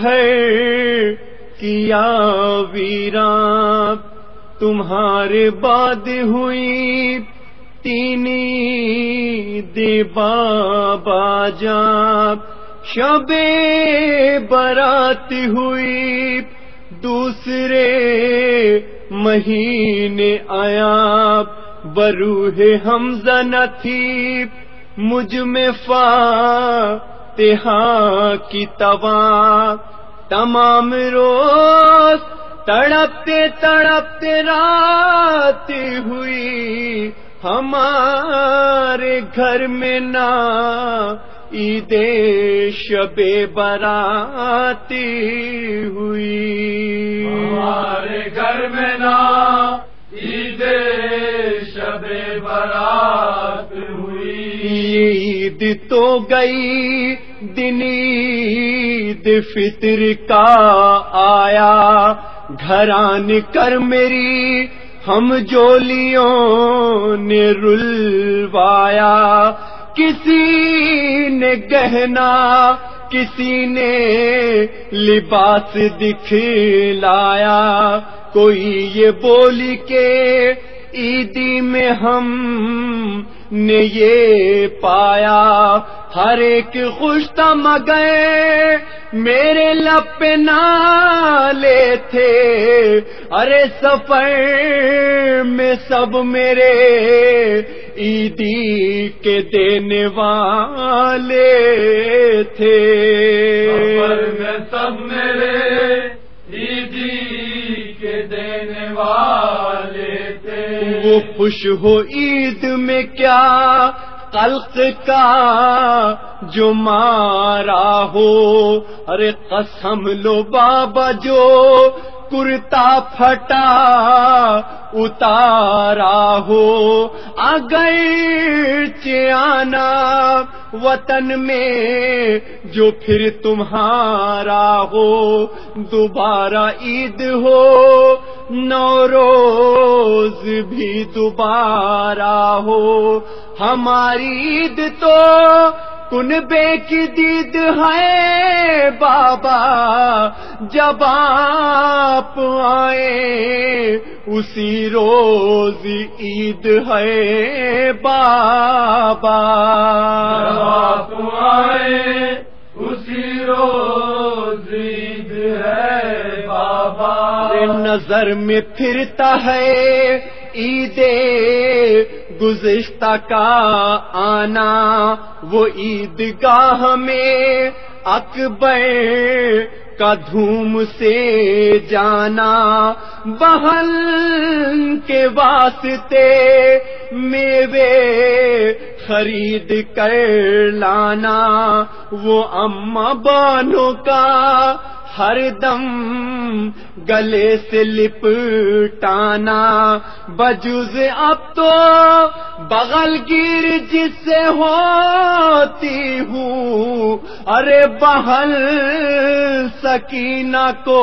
ہے کیا ویران تمہارے بعد ہوئی تینی دی بابا جان شب برات ہوئی دوسرے مہینے آیا بروح حمزہ نہ تھی مجھ میں فا فاتحہ ہاں کی توا تمام روز تڑپتے تڑپتے رات ہوئی ہمارے گھر میں نا عید شب براتی ہوئی ہمارے گھر میں نا عید شب برات ہوئی عید تو گئی، دن عید فطر کا آیا۔ گھران کر میری ہم جولیوں نے رلوایا۔ کسی نے گہنا، کسی نے لباس دکھلایا۔ کوئی یہ بولی کے عیدی میں ہم نے یہ پایا۔ ہر ایک خوش تم گئے میرے لپ نالے تھے۔ ارے سفر میں سب میرے عیدی کے دینے والے تھے۔ میں سب میرے وہ خوش ہو عید میں کیا قلق کا جو مارا ہو؟ ارے قسم لو بابا جو کرتا پھٹا اتارا ہو۔ اگر چانا وطن میں جو پھر تمہارا ہو۔ دوبارہ عید ہو۔ نو روز بھی دوبارہ ہو۔ ہماری عید تو کنبے کی دید ہے بابا؟ جب آپ آئے، اسی روز عید ہے بابا۔ تم آئے، اسی روز نظر میں پھرتا ہے؟ عید گزشتہ کا آنا، وہ عید گاہ میں اکبر کا دھوم سے جانا۔ بہن کے واسطے میوے خرید کر لانا۔ وہ اما بانوں کا ہر دم گلے سے لپٹانا بجوز اب تو بغل گیر جس سے ہوتی ہوں۔ ارے بہل سکینہ کو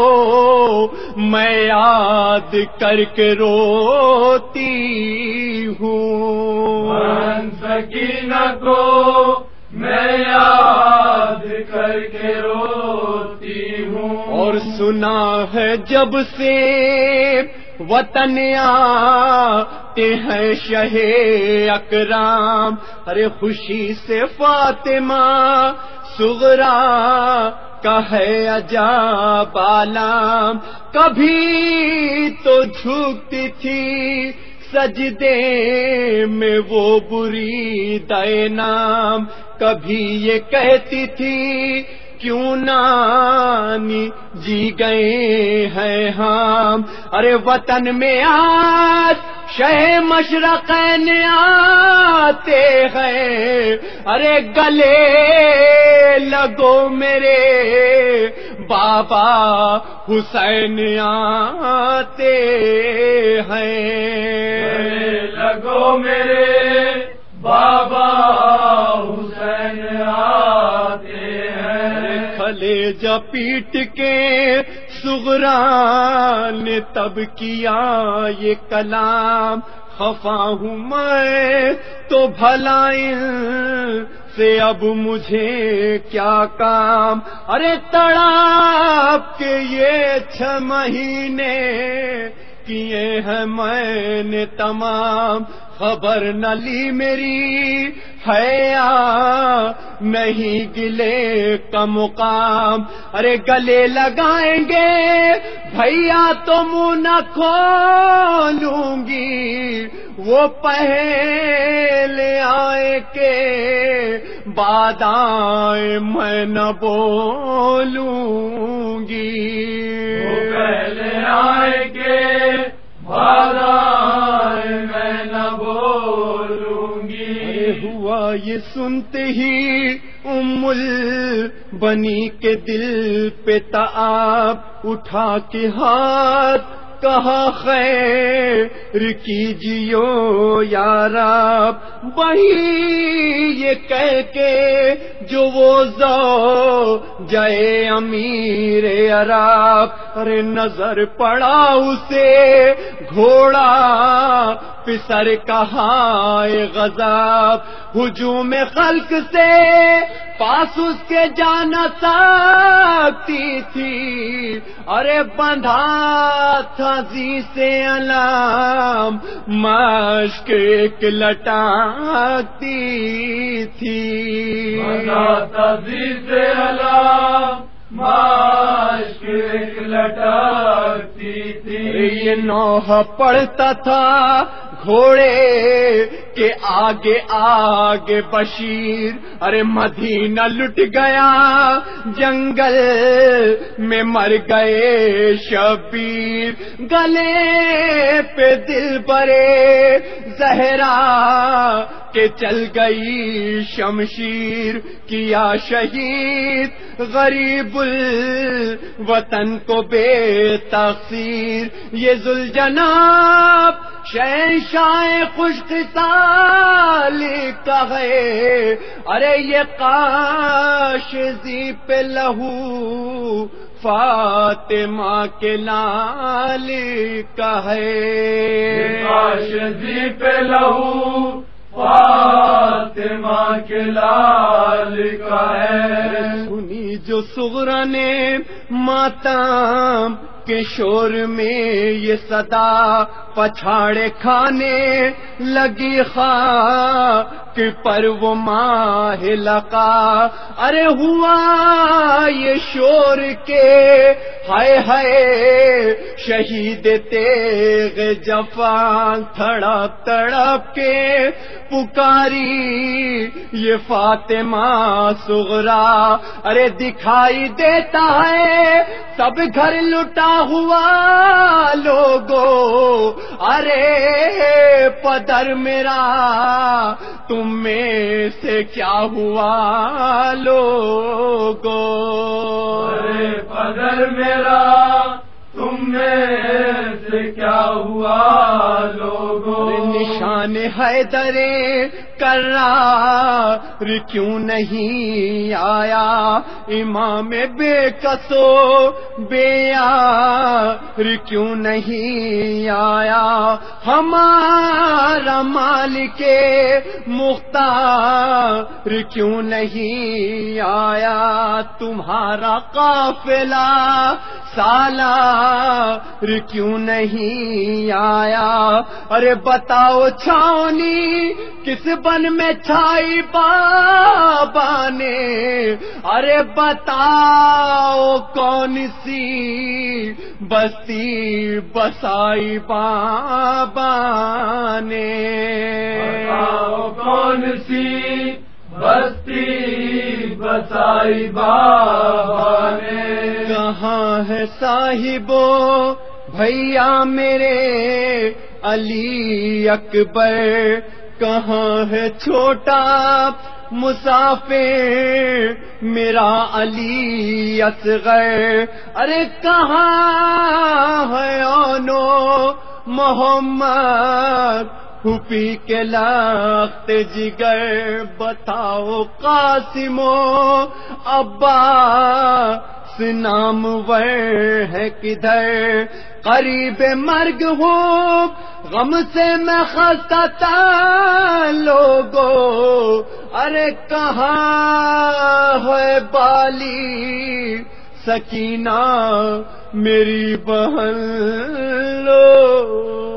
میں یاد کر کے روتی ہوں۔ سکینہ کو میں یاد کر کے روتی اور سنا ہے جب سے وطن آتے ہیں شہ اکرام۔ ارے خوشی سے فاطمہ سغرا کا ہے عجا بالام کبھی تو جھکتی تھی سجدے میں وہ بری دے نام۔ کبھی یہ کہتی تھی کیوں نانی جی گئے ہیں ہم؟ ارے وطن میں آج شہ مشرق آتے ہیں۔ ارے گلے لگو میرے بابا حسین آتے ہیں۔ لگو میرے بابا حسین آتے کھلے جا پیٹ کے سغرا نے تب کیا یہ کلام؟ خفا ہوں میں تو بھلا سے اب مجھے کیا کام؟ ارے تڑا آپ کے یہ چھ مہینے کیے ہیں میں نے تمام خبر نہ لی میری۔ حیا، نہیں گلے کا مقام۔ ارے گلے لگائیں گے، بھیا تو منہ نہ کھولوں گی۔ وہ پہلے آئے کے آئے میں نہ بولوں گی پہلے آئے گے آئے میں نہ بولوں گی ہوا یہ سنتے ہی امل بنی کے دل پہ تاب اٹھا کے ہاتھ۔ کہا خیر کیجیو یار وہی یہ کہہ کے جو وہ زو جائے امیر عرب ارے نظر پڑا اسے، گھوڑا پسر کہا غذاب ہجوم خلق سے پاس اس کے جانا سکتی تھی۔ ارے بندھا تھا جی سے علام مشک ایک لٹاتی تھی۔ سے علام مشک ایک لٹاتی تھی۔ یہ نوح پڑتا تھا گھوڑے کے آگے آگے بشیر، ارے مدینہ لٹ گیا، جنگل میں مر گئے شبیر۔ گلے پہ دل برے زہرا کے چل گئی شمشیر کیا شہید غریب الوطن کو بے تقسیر یہ ذوالجناب شہنشاہ خوش سال کہے ارے یہ کاش زی پہ لہو فاطمہ کے لال کہے کاش پہ لہو فاطمہ کے لال کا ہے۔ سنی جو سغرا نے ماتام کے شور میں یہ صدا پچھاڑے کھانے لگی خاک پر وہ ماہ لقا۔ ارے ہوا یہ شور کے ہائے ہائے شہید تیغ جفان تھڑپ تڑپ کے پکاری یہ فاطمہ سغرا ارے دکھائی دیتا ہے سب گھر لٹا ہوا لوگو، ارے پدر میرا تم میں سے کیا ہوا لوگو؟ ارے پدر میرا تم میں سے کیا ہوا لوگوں؟ نشان ہے درے کرا کیوں نہیں آیا؟ امام بے کسو، بے یار، کیوں نہیں آیا؟ ہمارا مالک مختار، کیوں نہیں آیا؟ تمہارا قافلہ سالار کیوں نہیں آیا؟ ارے بتاؤ چھاونی، کس بن میں چھائی بابا نے؟ ارے بتاؤ کون سی بستی بسائی بابا نے؟ بتاؤ کون سی بستی بسائی بابا نے کہاں ہے صاحبو، بھیا میرے علی اکبر۔ کہاں ہے چھوٹا مسافر میرا علی اصغر؟ ارے کہاں ہے اونو محمد؟ پھوپھی کے لاخت جگر۔ بتاؤ قاسمو، ابا نام ور ہے کدھر؟ قریب مرگ ہوں غم سے میں خستہ تھا لوگو۔ ارے کہاں ہے بالی؟ سکینہ میری بہن لو۔